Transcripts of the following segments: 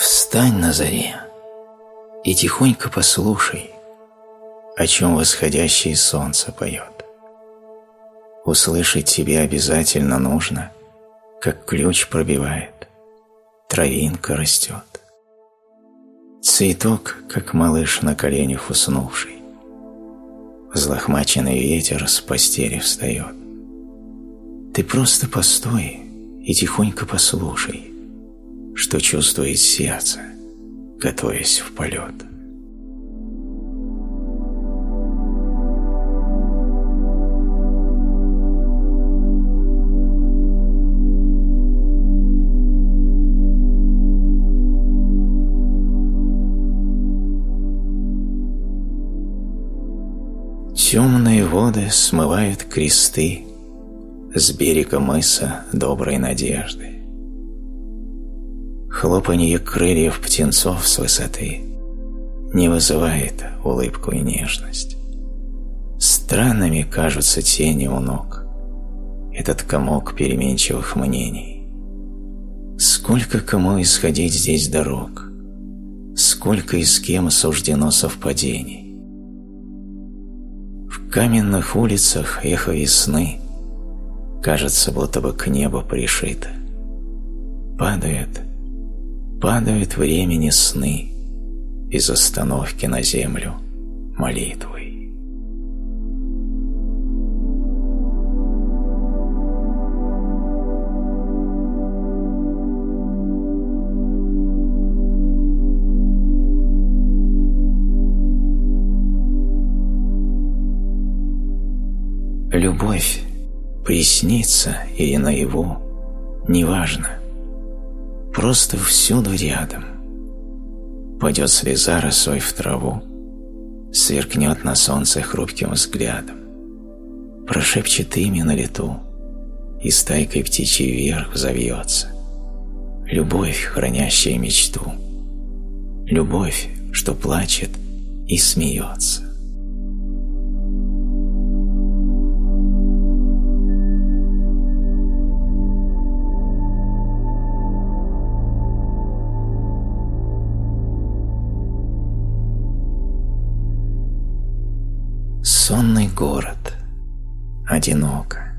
Встань на заре и тихонько послушай, о чем восходящее солнце поет. Услышать тебе обязательно нужно, как ключ пробивает, травинка растет. Цветок, как малыш на коленях уснувший. Взлохмаченный ветер с постели встает. Ты просто постой и тихонько послушай, что чувствует сердце, готовясь в полет. Темные воды смывают кресты С берега мыса доброй надежды. Хлопанье крыльев птенцов с высоты Не вызывает улыбку и нежность. Странными кажутся тени у ног, Этот комок переменчивых мнений. Сколько кому исходить здесь дорог, Сколько и с кем суждено совпадений каменных улицах эхо весны кажется, будто бы к небу пришито. Падают, падают времени сны из остановки на землю молитвой. Любовь приснится или наяву, неважно. Просто всюду рядом. Пойдет слеза росой в траву, сверкнет на солнце хрупким взглядом, прошепчет имя на лету и стайкой птичьей вверх завьется. Любовь, хранящая мечту, любовь, что плачет и смеется. Одиноко.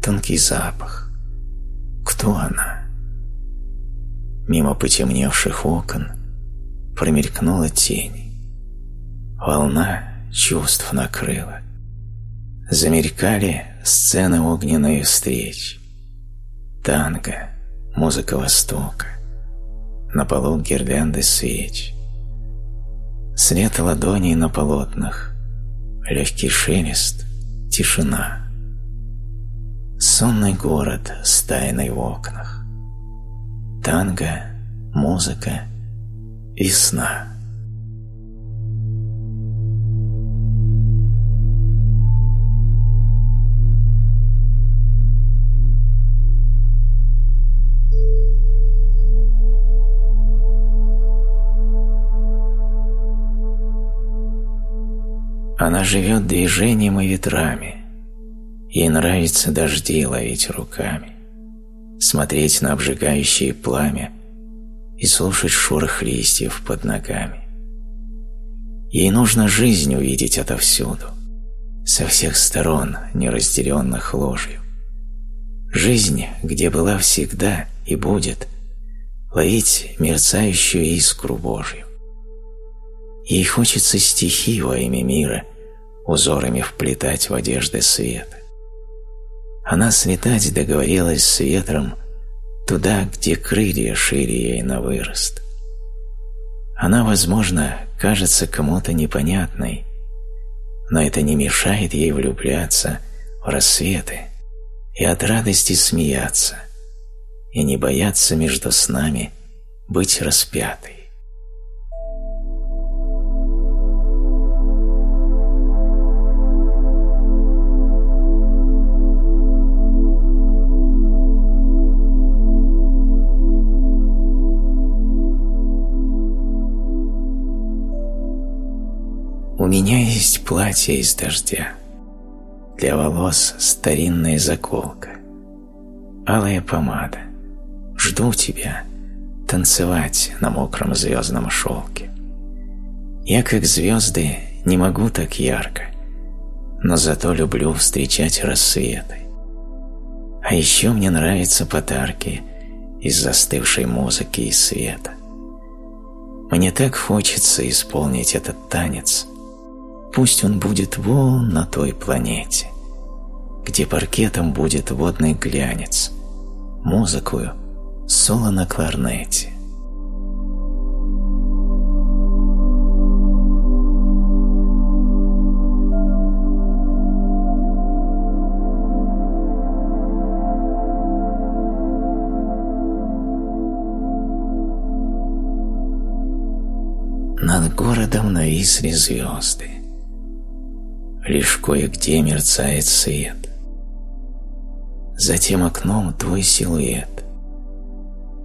Тонкий запах. Кто она? Мимо потемневших окон промелькнула тень. Волна чувств накрыла. Замелькали сцены огненные встреч. Танго, музыка Востока. На полу гирлянды свеч. След ладоней на полотнах легкий шелест, тишина. Сонный город с тайной в окнах. Танго, музыка, весна. Она живет движением и ветрами. Ей нравится дожди ловить руками, смотреть на обжигающее пламя и слушать шорох листьев под ногами. Ей нужно жизнь увидеть отовсюду, со всех сторон, неразделенных ложью. Жизнь, где была всегда и будет, ловить мерцающую искру Божью. Ей хочется стихи во имя мира узорами вплетать в одежды света. Она слетать договорилась с ветром туда, где крылья шире ей на вырост. Она, возможно, кажется кому-то непонятной, но это не мешает ей влюбляться в рассветы и от радости смеяться, и не бояться между снами быть распятой. Меня есть платье из дождя. Для волос старинная заколка. Алая помада. Жду тебя. танцевать на мокром звездном шелке. Я, как звезды, не могу так ярко, но зато люблю встречать рассветы. А еще мне нравятся подарки из застывшей музыки и света. Мне так хочется исполнить этот танец. Пусть он будет вон на той планете, где паркетом будет водный глянец, музыкую соло на кларнете. Над городом нависли звезды. Лишь кое-где мерцает свет. За тем окном твой силуэт.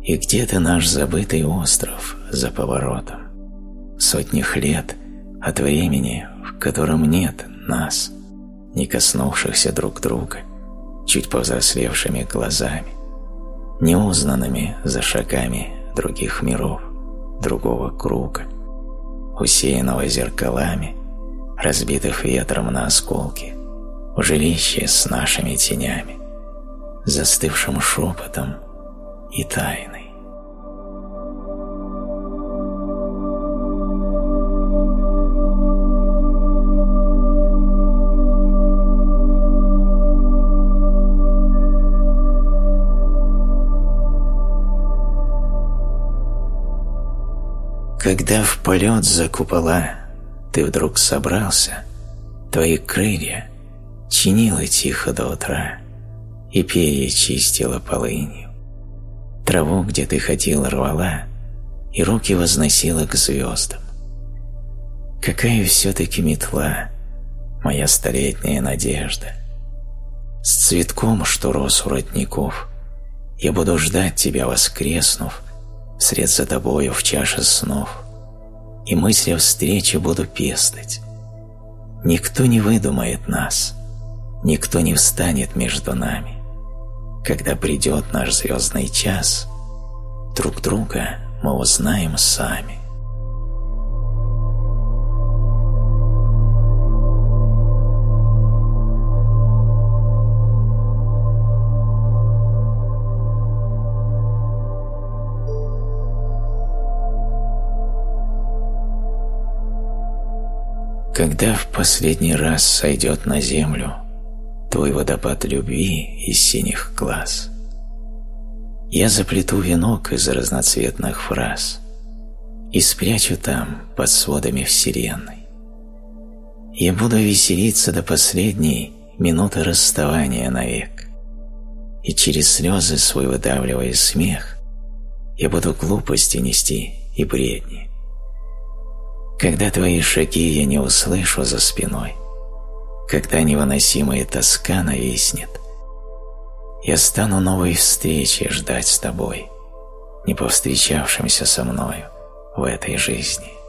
И где-то наш забытый остров за поворотом. Сотних лет от времени, в котором нет нас, не коснувшихся друг друга, чуть повзрослевшими глазами, неузнанными за шагами других миров, другого круга усеянного зеркалами, разбитых ветром на осколки, в жилище с нашими тенями, застывшим шепотом и тайной. Когда в полет за купола ты вдруг собрался, твои крылья чинила тихо до утра и перья чистила полынью. Траву, где ты ходил, рвала и руки возносила к звездам. Какая все-таки метла, моя столетняя надежда. С цветком, что рос у родников, я буду ждать тебя, воскреснув, вслед за тобою в чаше снов, и мысли о встрече буду пестать. Никто не выдумает нас, никто не встанет между нами. Когда придет наш звездный час, друг друга мы узнаем сами. Когда в последний раз сойдет на землю твой водопад любви из синих глаз, я заплету венок из разноцветных фраз и спрячу там под сводами вселенной. Я буду веселиться до последней минуты расставания навек, и через слезы свой выдавливая смех, я буду глупости нести и бредни когда твои шаги я не услышу за спиной, когда невыносимая тоска нависнет, я стану новой встречи ждать с тобой, не повстречавшимся со мною в этой жизни.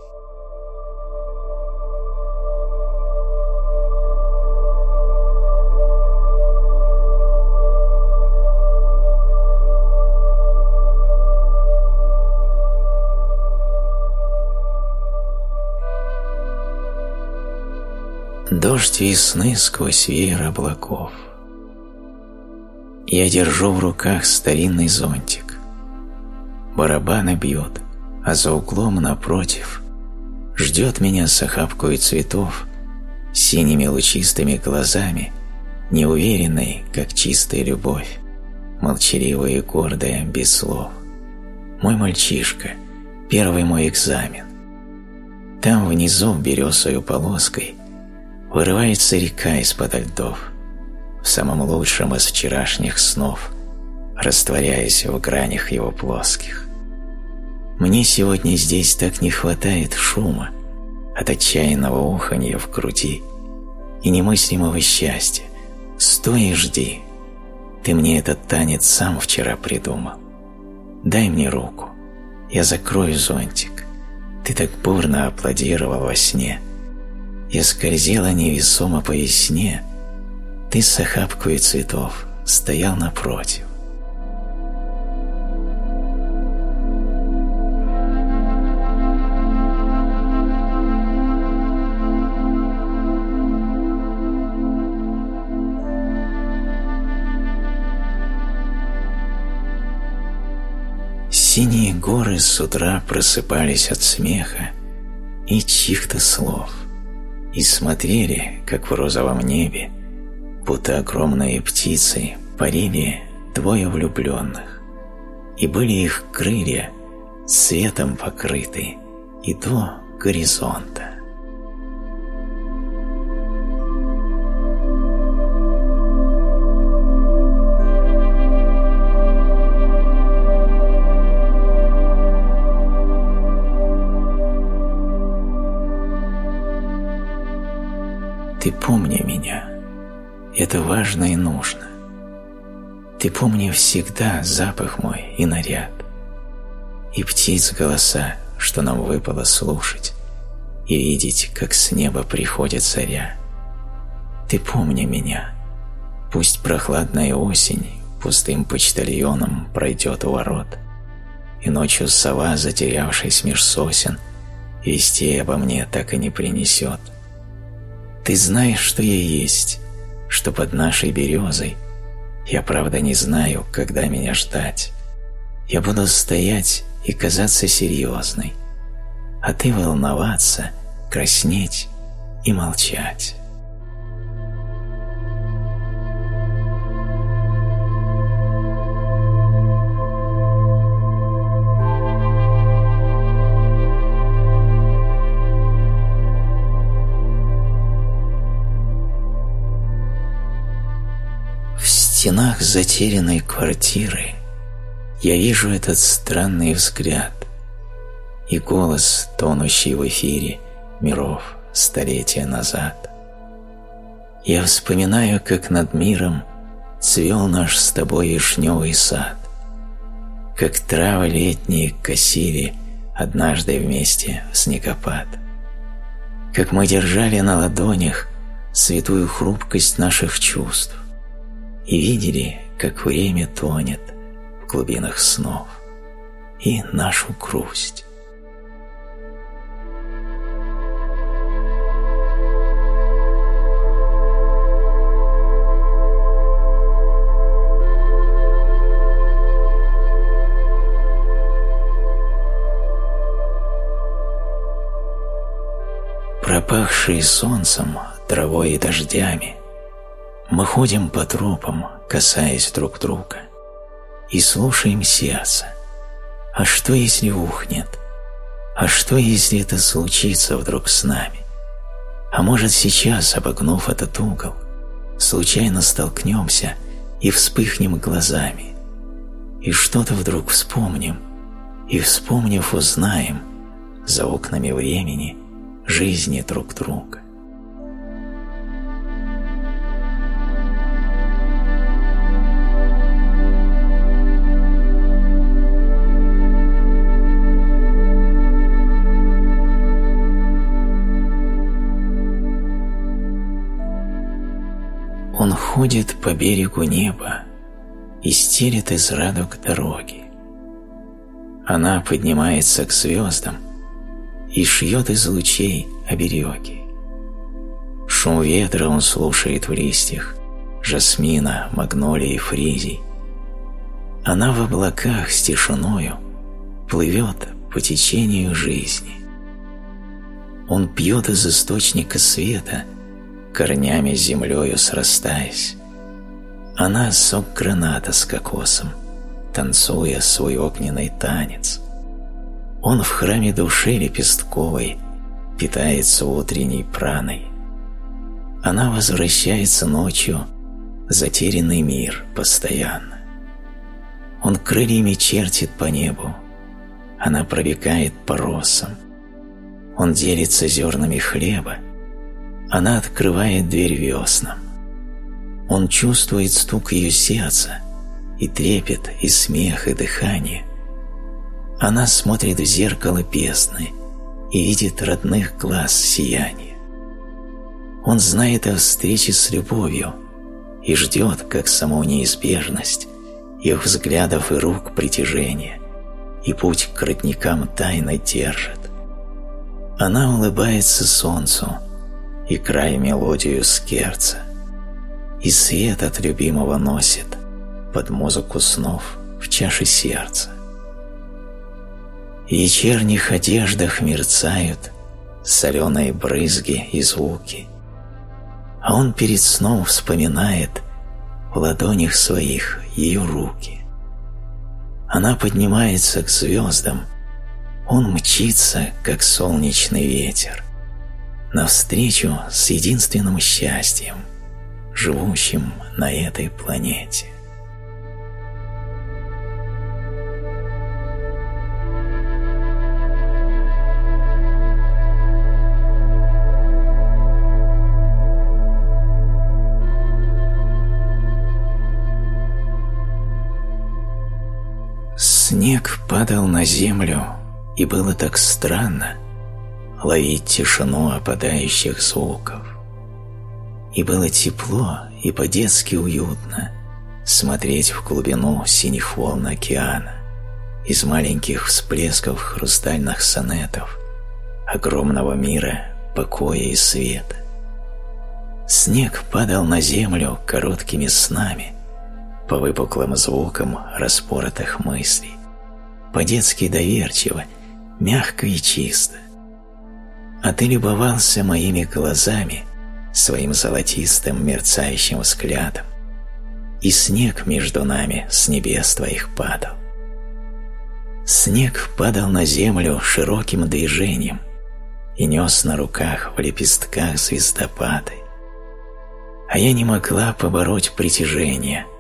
Дождь весны сквозь веер облаков. Я держу в руках старинный зонтик. Барабаны бьют, а за углом напротив ждет меня с охапкой цветов, синими лучистыми глазами, неуверенной, как чистая любовь, молчаливая и гордая, без слов. Мой мальчишка, первый мой экзамен. Там внизу березою полоской Вырывается река из-под льдов, в самом лучшем из вчерашних снов, растворяясь в гранях его плоских. Мне сегодня здесь так не хватает шума от отчаянного уханья в груди и немыслимого счастья. Стой и жди. Ты мне этот танец сам вчера придумал. Дай мне руку. Я закрою зонтик. Ты так бурно аплодировал во сне — и скользила невесомо по весне, ты с охапкой цветов стоял напротив. Синие горы с утра просыпались от смеха и чьих-то слов – и смотрели, как в розовом небе, будто огромные птицы парили двое влюбленных, и были их крылья светом покрыты и до горизонта. Ты помни меня. Это важно и нужно. Ты помни всегда запах мой и наряд, и птиц голоса, что нам выпало слушать, и видеть, как с неба приходит заря. Ты помни меня. Пусть прохладная осень пустым почтальоном пройдет у ворот, и ночью сова, затерявшись меж сосен, вестей обо мне так и не принесет — ты знаешь, что я есть, что под нашей березой. Я, правда, не знаю, когда меня ждать. Я буду стоять и казаться серьезной, а ты волноваться, краснеть и молчать. Стенах затерянной квартиры я вижу этот странный взгляд и голос, тонущий в эфире миров столетия назад. Я вспоминаю, как над миром цвел наш с тобой вишневый сад, как травы летние косили однажды вместе в снегопад, как мы держали на ладонях святую хрупкость наших чувств, и видели, как время тонет в глубинах снов и нашу грусть. пропахшие солнцем, травой и дождями, мы ходим по тропам, касаясь друг друга, и слушаем сердце. А что, если ухнет? А что, если это случится вдруг с нами? А может, сейчас, обогнув этот угол, случайно столкнемся и вспыхнем глазами, и что-то вдруг вспомним, и, вспомнив, узнаем за окнами времени жизни друг друга. Ходит по берегу неба и стелит из радуг дороги. Она поднимается к звездам и шьет из лучей обереги. Шум ветра он слушает в листьях, жасмина, магнолии, фризий. Она в облаках с тишиною плывет по течению жизни. Он пьет из источника света корнями с землею срастаясь. Она сок граната с кокосом, танцуя свой огненный танец. Он в храме души лепестковой питается утренней праной. Она возвращается ночью, затерянный мир постоянно. Он крыльями чертит по небу, она пробегает по росам. Он делится зернами хлеба, она открывает дверь веснам. Он чувствует стук ее сердца, и трепет, и смех, и дыхание. Она смотрит в зеркало песны и видит родных глаз сияние. Он знает о встрече с любовью и ждет, как саму неизбежность, их взглядов и рук притяжения, и путь к родникам тайно держит. Она улыбается солнцу, и край мелодию скерца, и свет от любимого носит под музыку снов в чаше сердца. В вечерних одеждах мерцают соленые брызги и звуки, а он перед сном вспоминает в ладонях своих ее руки. Она поднимается к звездам, он мчится, как солнечный ветер, навстречу с единственным счастьем, живущим на этой планете. Снег падал на землю, и было так странно ловить тишину опадающих звуков. И было тепло и по-детски уютно смотреть в глубину синих волн океана из маленьких всплесков хрустальных сонетов огромного мира покоя и света. Снег падал на землю короткими снами, по выпуклым звукам распоротых мыслей, по-детски доверчиво, мягко и чисто. А ты любовался моими глазами, своим золотистым мерцающим взглядом, и снег между нами с небес твоих падал. Снег падал на землю широким движением и нес на руках в лепестках звездопады. А я не могла побороть притяжение –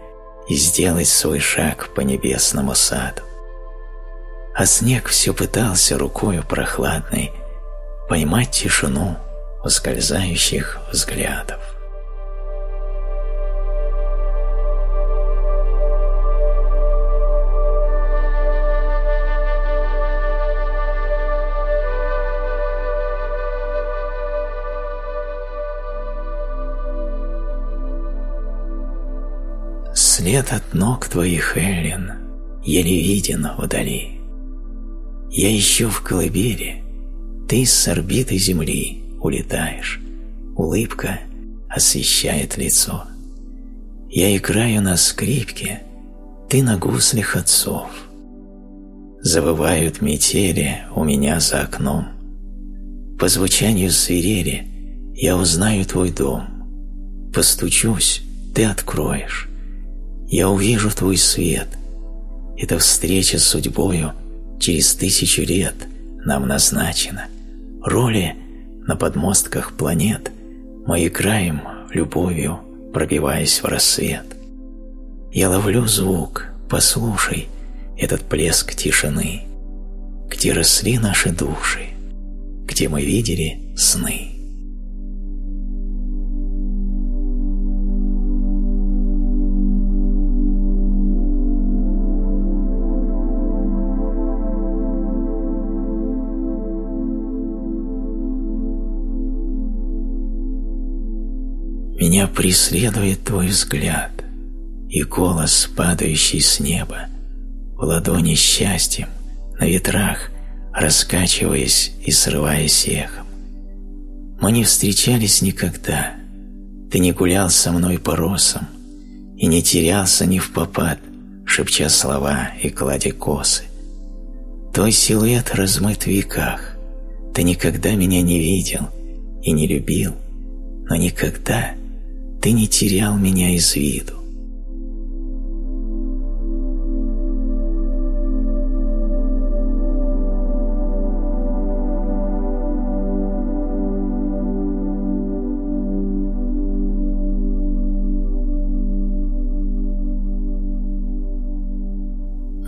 и сделать свой шаг по небесному саду. А снег все пытался рукою прохладной поймать тишину ускользающих взглядов. След от ног твоих, Эллен, еле виден вдали. Я ищу в колыбели, ты с орбиты земли улетаешь. Улыбка освещает лицо. Я играю на скрипке, ты на гуслях отцов. Завывают метели у меня за окном. По звучанию свирели я узнаю твой дом. Постучусь, ты откроешь я увижу твой свет. Эта встреча с судьбою через тысячу лет нам назначена. Роли на подмостках планет мы играем любовью, пробиваясь в рассвет. Я ловлю звук, послушай этот плеск тишины, где росли наши души, где мы видели сны. Меня преследует твой взгляд и голос, падающий с неба, в ладони счастьем, на ветрах, раскачиваясь и срываясь эхом. Мы не встречались никогда, ты не гулял со мной по росам и не терялся ни в попад, шепча слова и кладя косы. Твой силуэт размыт в веках, ты никогда меня не видел и не любил, но никогда ты не терял меня из виду.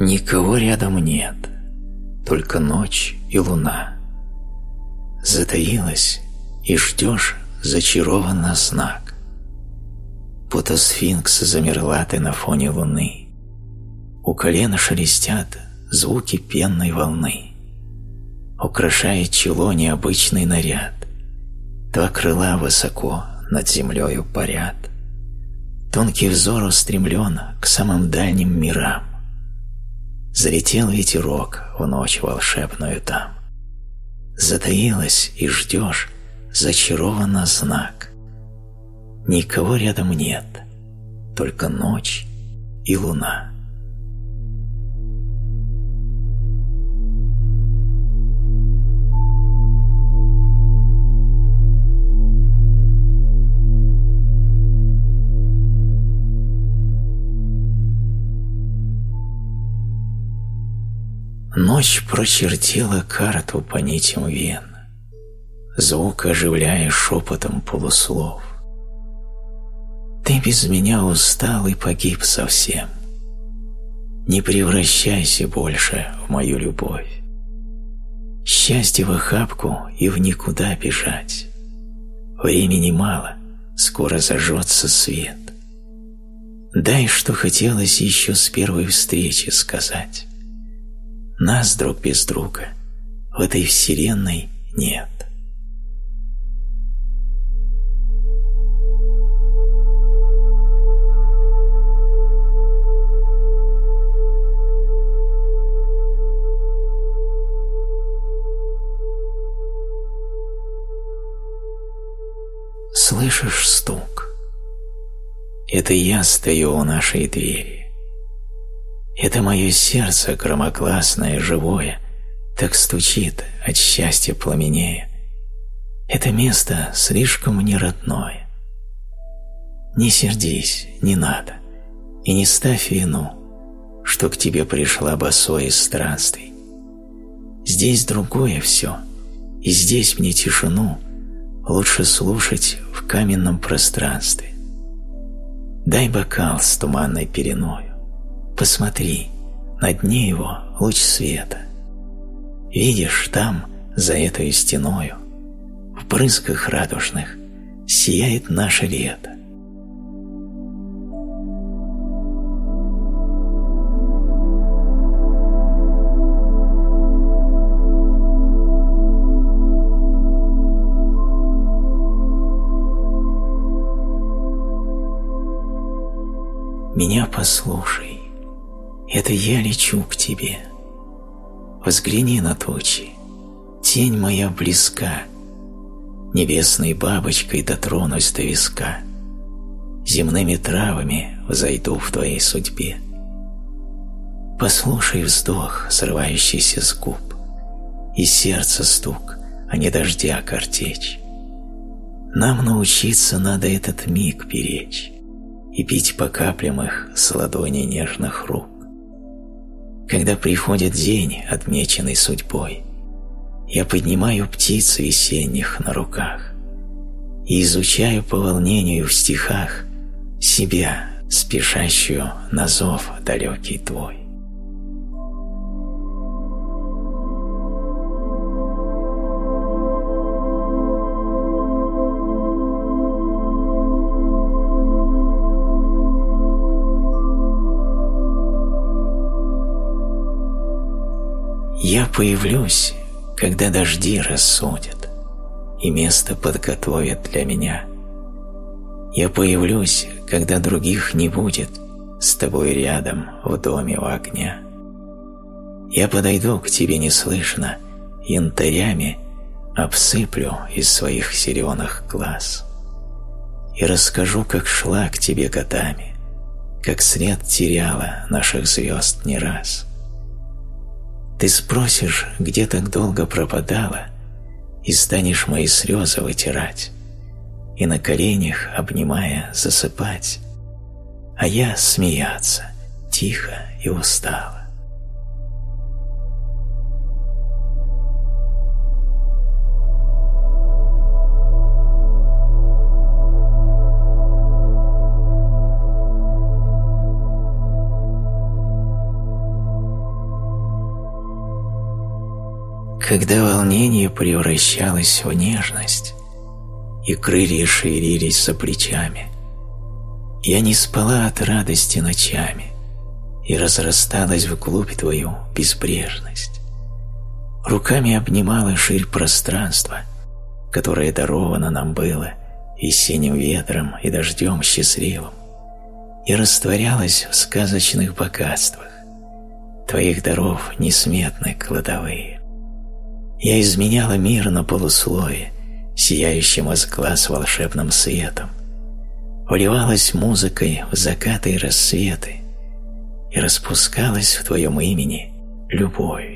Никого рядом нет, только ночь и луна. Затаилась и ждешь зачарованно знак будто сфинкс замерла ты на фоне луны. У колена шелестят звуки пенной волны. Украшает чело необычный наряд. Два крыла высоко над землею парят. Тонкий взор устремлен к самым дальним мирам. Залетел ветерок в ночь волшебную там. Затаилась и ждешь зачарованно знак. Никого рядом нет, только ночь и луна. Ночь прочертила карту по нитям вен, Звук оживляя шепотом полуслов. Ты без меня устал и погиб совсем. Не превращайся больше в мою любовь. Счастье в охапку и в никуда бежать. Времени мало, скоро зажжется свет. Дай, что хотелось еще с первой встречи сказать. Нас друг без друга в этой вселенной нет. Слышишь стук? Это я стою у нашей двери. Это мое сердце громогласное, живое, так стучит от счастья пламенея. Это место слишком мне родное. Не сердись, не надо, и не ставь вину, что к тебе пришла босой из странствий. Здесь другое все, и здесь мне тишину лучше слушать в каменном пространстве. Дай бокал с туманной переною, посмотри, на дне его луч света. Видишь, там, за этой стеною, в брызгах радужных, сияет наше лето. Меня послушай, это я лечу к тебе. Взгляни на тучи, тень моя близка, Небесной бабочкой дотронусь до виска, Земными травами взойду в твоей судьбе. Послушай вздох, срывающийся с губ, И сердце стук, а не дождя картечь. Нам научиться надо этот миг беречь и пить по каплям их с ладони нежных рук. Когда приходит день, отмеченный судьбой, я поднимаю птиц весенних на руках и изучаю по волнению в стихах себя, спешащую на зов далекий твой. Появлюсь, когда дожди рассудят, и место подготовят для меня. Я появлюсь, когда других не будет, с тобой рядом в доме у огня. Я подойду к тебе неслышно, янтарями обсыплю из своих зеленых глаз и расскажу, как шла к тебе годами, как след теряла наших звезд не раз. Ты спросишь, где так долго пропадала, и станешь мои слезы вытирать, и на коленях, обнимая, засыпать, а я смеяться, тихо и устало. Когда волнение превращалось в нежность, и крылья ширились за плечами. Я не спала от радости ночами, и разрасталась вглубь твою безбрежность. Руками обнимала ширь пространства, которое даровано нам было и синим ветром, и дождем счастливым, и растворялась в сказочных богатствах, твоих даров несметны кладовые. Я изменяла мир на полуслове, сияющим из глаз волшебным светом, вливалась музыкой в закаты и рассветы и распускалась в твоем имени любовью.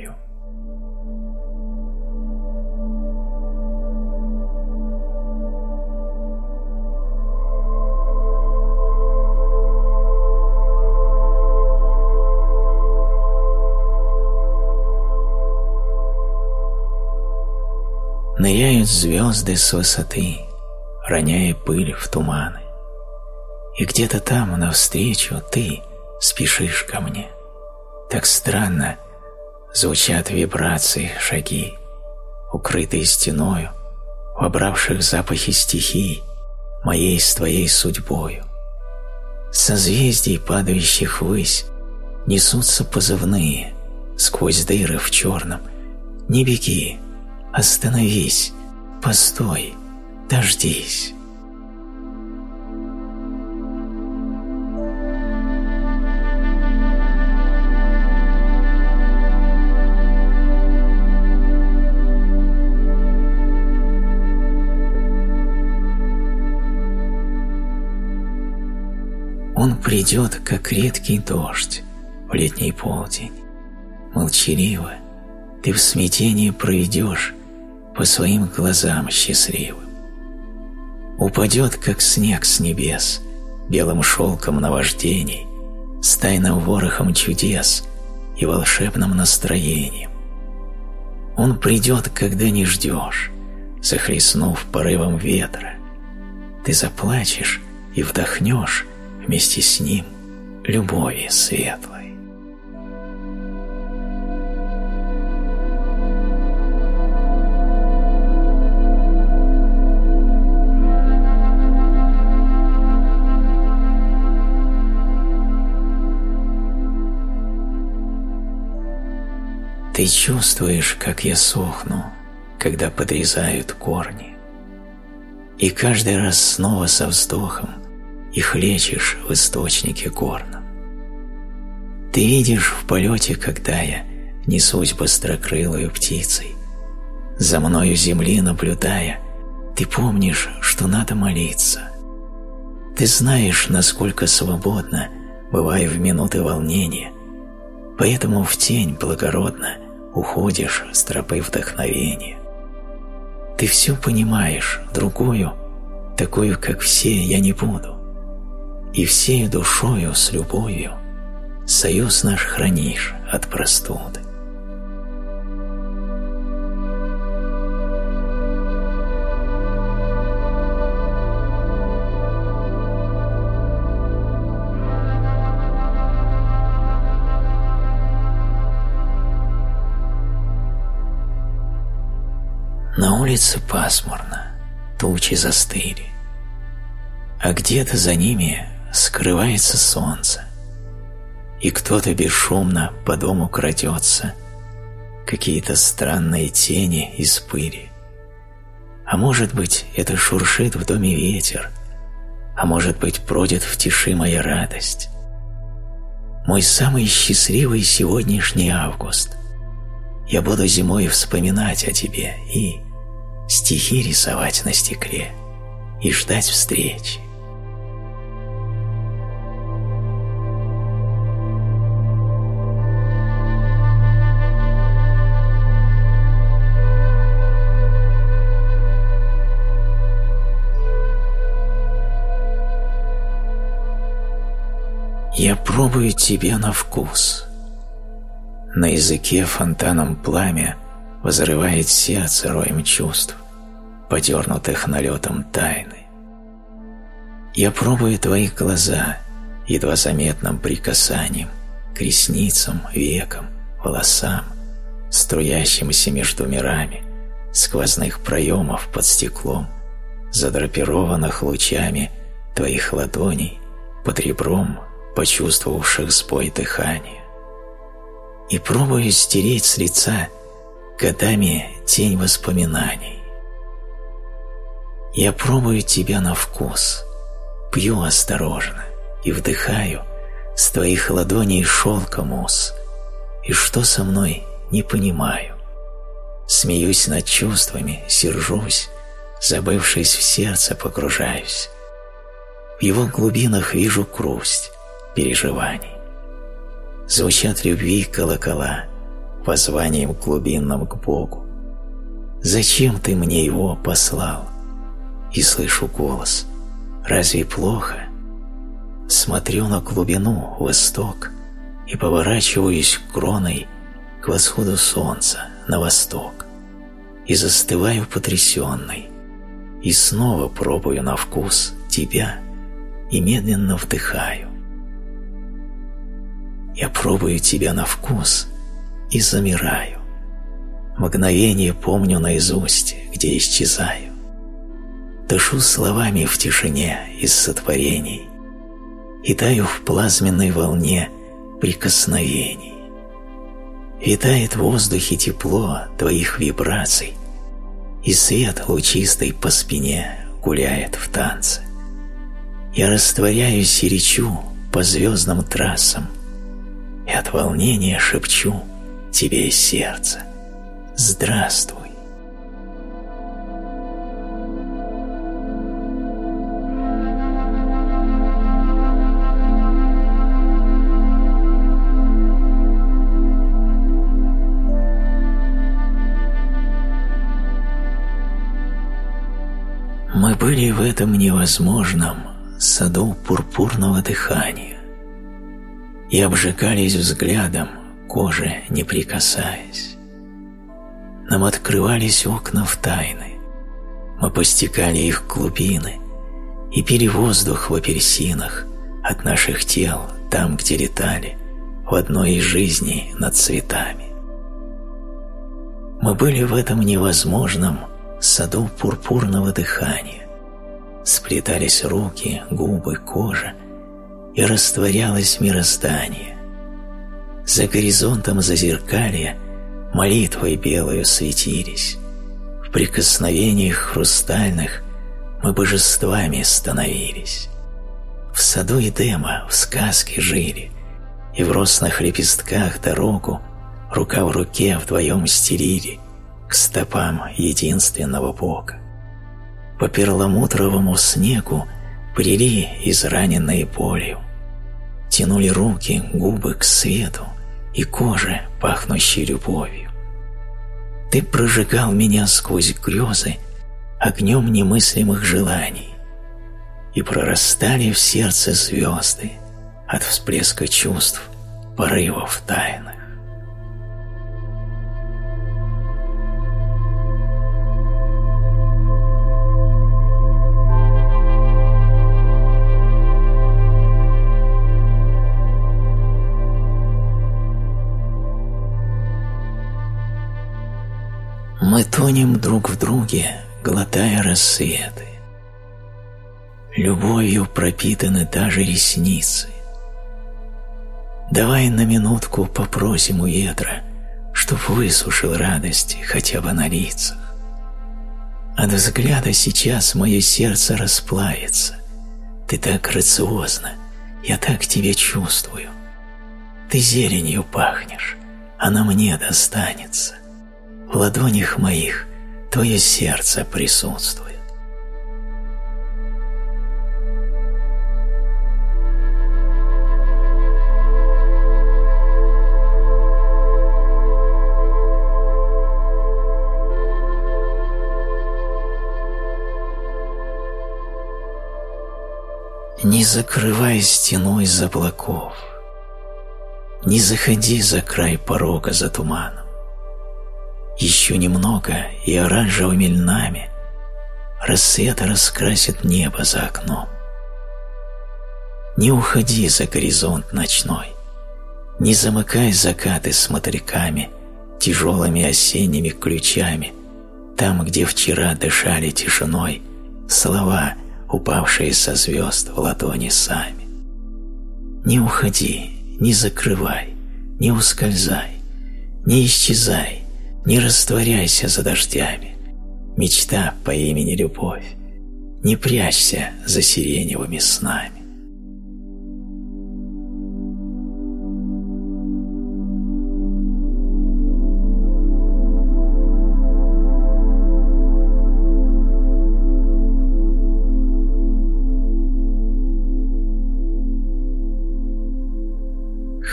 Ныряют звезды с высоты, роняя пыль в туманы. И где-то там, навстречу, ты спешишь ко мне. Так странно звучат вибрации, шаги, укрытые стеною, вобравших запахи стихий, моей с твоей судьбою. Созвездий, падающих ввысь, несутся позывные, сквозь дыры в черном. Не беги, остановись, постой, дождись. Он придет, как редкий дождь в летний полдень. Молчаливо ты в смятении пройдешь по своим глазам счастливым. Упадет, как снег с небес, белым шелком наваждений, с тайным ворохом чудес и волшебным настроением. Он придет, когда не ждешь, захлестнув порывом ветра. Ты заплачешь и вдохнешь вместе с ним любови светлой. Ты чувствуешь, как я сохну, когда подрезают корни. И каждый раз снова со вздохом их лечишь в источнике горном. Ты видишь в полете, когда я несусь быстрокрылою птицей. За мною земли наблюдая, ты помнишь, что надо молиться. Ты знаешь, насколько свободно бываю в минуты волнения, поэтому в тень благородно уходишь с тропы вдохновения. Ты все понимаешь, другую, такую, как все, я не буду и всею душою с любовью союз наш хранишь от простуды. Улице пасмурно, тучи застыли, а где-то за ними скрывается солнце, и кто-то бесшумно по дому крадется, какие-то странные тени из пыли. А может быть, это шуршит в доме ветер, а может быть, бродит в тиши моя радость. Мой самый счастливый сегодняшний август. Я буду зимой вспоминать о тебе и стихи рисовать на стекле и ждать встречи. Я пробую тебя на вкус. На языке фонтаном пламя Взрывает сердце роем чувств, Подернутых налетом тайны. Я пробую твои глаза Едва заметным прикасанием К ресницам, векам, волосам, Струящимся между мирами, Сквозных проемов под стеклом, Задрапированных лучами Твоих ладоней под ребром почувствовавших сбой дыхания. И пробую стереть с лица годами тень воспоминаний. Я пробую тебя на вкус, пью осторожно и вдыхаю с твоих ладоней шелка мусс, и что со мной не понимаю. Смеюсь над чувствами, сержусь, забывшись в сердце погружаюсь. В его глубинах вижу грусть, переживаний. Звучат любви колокола, воззванием глубинным к Богу. Зачем ты мне его послал? И слышу голос. Разве плохо? Смотрю на глубину, восток, и поворачиваюсь кроной к восходу солнца на восток. и застываю потрясенный, и снова пробую на вкус тебя и медленно вдыхаю. Я пробую тебя на вкус и замираю. Мгновение помню наизусть, где исчезаю. Дышу словами в тишине из сотворений и таю в плазменной волне прикосновений. Витает в воздухе тепло твоих вибраций, и свет лучистый по спине гуляет в танце. Я растворяюсь и речу по звездным трассам, и от волнения шепчу тебе из сердца «Здравствуй». Мы были в этом невозможном саду пурпурного дыхания и обжигались взглядом, кожи не прикасаясь. Нам открывались окна в тайны, мы постигали их глубины и пили воздух в апельсинах от наших тел там, где летали, в одной из жизней над цветами. Мы были в этом невозможном саду пурпурного дыхания. Сплетались руки, губы, кожа, и растворялось мироздание. За горизонтом зазеркалья молитвой белою светились. В прикосновениях хрустальных мы божествами становились. В саду Эдема в сказке жили, и в росных лепестках дорогу рука в руке вдвоем стелили — к стопам единственного Бога. По перламутровому снегу прили израненные болью, тянули руки, губы к свету и коже, пахнущей любовью. Ты прожигал меня сквозь грезы огнем немыслимых желаний, и прорастали в сердце звезды от всплеска чувств, порывов тайны. Мы тонем друг в друге, глотая рассветы. Любовью пропитаны даже ресницы. Давай на минутку попросим у ветра, чтоб высушил радость хотя бы на лицах. От взгляда сейчас мое сердце расплавится. Ты так грациозно, я так тебя чувствую. Ты зеленью пахнешь, она мне достанется в ладонях моих Твое сердце присутствует. Не закрывай стеной из облаков, Не заходи за край порога за туманом. Еще немного, и оранжевыми льнами рассвет раскрасит небо за окном. Не уходи за горизонт ночной, не замыкай закаты с мотыльками, тяжелыми осенними ключами, там, где вчера дышали тишиной слова, упавшие со звезд в ладони сами. Не уходи, не закрывай, не ускользай, не исчезай, не растворяйся за дождями, мечта по имени Любовь, не прячься за сиреневыми снами.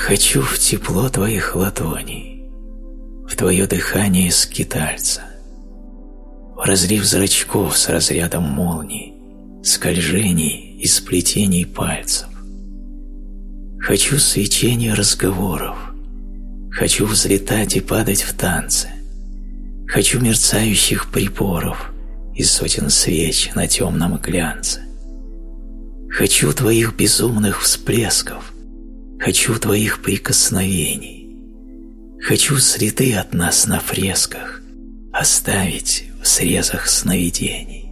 Хочу в тепло твоих ладоней, твое дыхание скитальца, в разрыв зрачков с разрядом молний, скольжений и сплетений пальцев. Хочу свечения разговоров, хочу взлетать и падать в танце, Хочу мерцающих припоров и сотен свеч на темном глянце. Хочу твоих безумных всплесков, хочу твоих прикосновений. Хочу следы от нас на фресках оставить в срезах сновидений.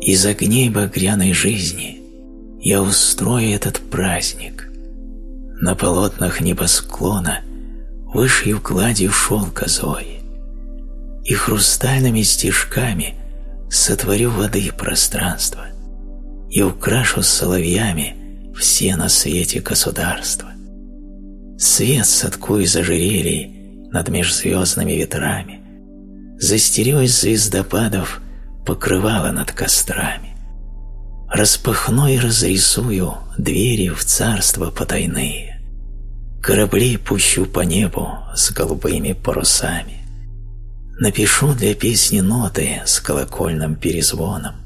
Из огней багряной жизни я устрою этот праздник. На полотнах небосклона вышью кладью шелка зои и хрустальными стежками сотворю воды пространство и украшу соловьями все на свете государства. Свет садку из ожерелий над межзвездными ветрами, застерю из звездопадов покрывало над кострами. Распахну и разрисую двери в царство потайные. Корабли пущу по небу с голубыми парусами. Напишу для песни ноты с колокольным перезвоном.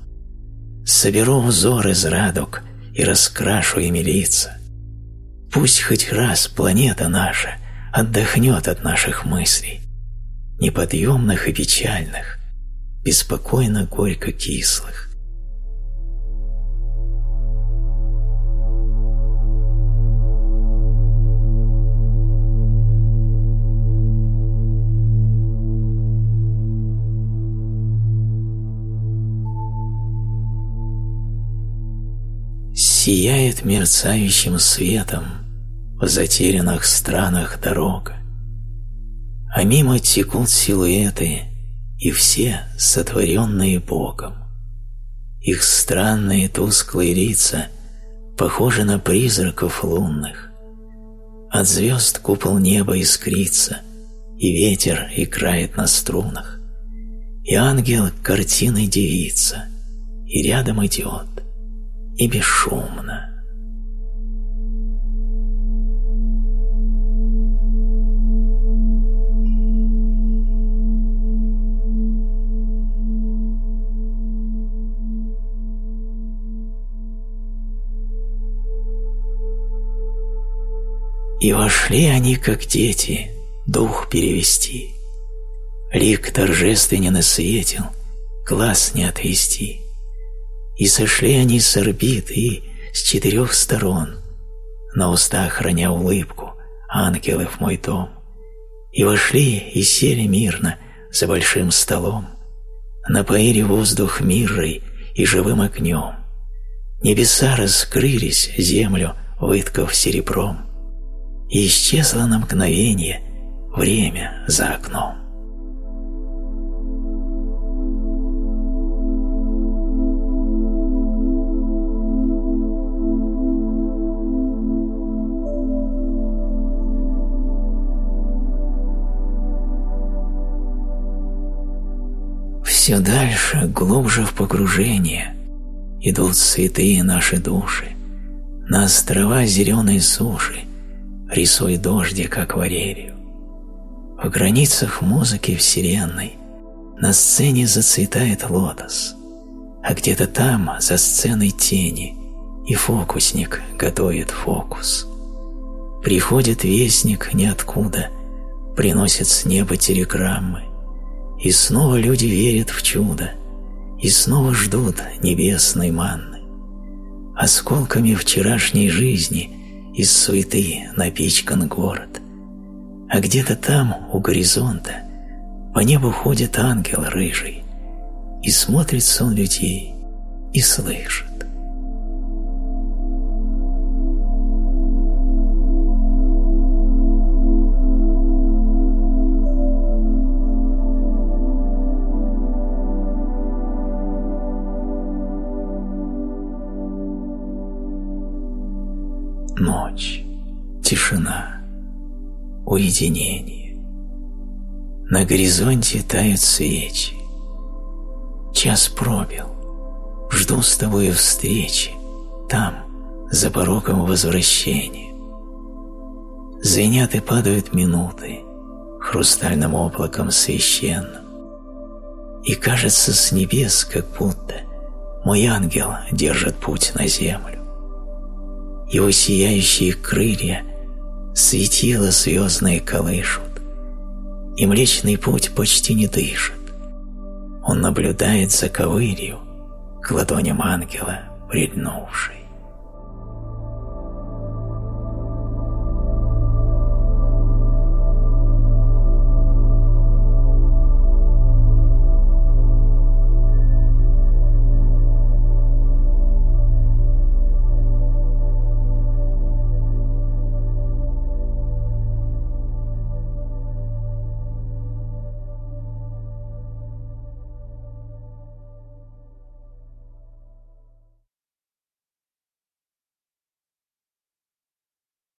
Соберу узор из радуг и раскрашу ими лица. Пусть хоть раз планета наша отдохнет от наших мыслей, неподъемных и печальных, беспокойно горько-кислых. Сияет мерцающим светом в затерянных странах дорога, а мимо текут силуэты и все сотворенные Богом. Их странные тусклые лица похожи на призраков лунных. От звезд купол неба искрится, и ветер играет на струнах. И ангел картиной девица, и рядом идет, и бесшумно. И вошли они, как дети, дух перевести. Лик торжественен светил, глаз не отвести. И сошли они с орбит и с четырех сторон, на устах храня улыбку, ангелы в мой дом. И вошли и сели мирно за большим столом, напоили воздух мирой и живым огнем. Небеса раскрылись, землю выткав серебром и исчезло на мгновение время за окном. Все дальше, глубже в погружение, идут святые наши души, на острова зеленой суши, рисуй дождик акварелью. В границах музыки вселенной на сцене зацветает лотос, а где-то там, за сценой тени, и фокусник готовит фокус. Приходит вестник ниоткуда, приносит с неба телеграммы, и снова люди верят в чудо, и снова ждут небесной манны. Осколками вчерашней жизни из суеты напичкан город. А где-то там, у горизонта, по небу ходит ангел рыжий, и смотрит сон людей, и слышит. Ночь, тишина, уединение. На горизонте тают свечи. Час пробил. Жду с тобой встречи. Там, за порогом возвращения. Звенят и падают минуты, хрустальным облаком священным. И кажется с небес, как будто мой ангел держит путь на землю. Его сияющие крылья светило звездные колышут, и Млечный Путь почти не дышит. Он наблюдает за ковырью к ладоням ангела, прильнувшей.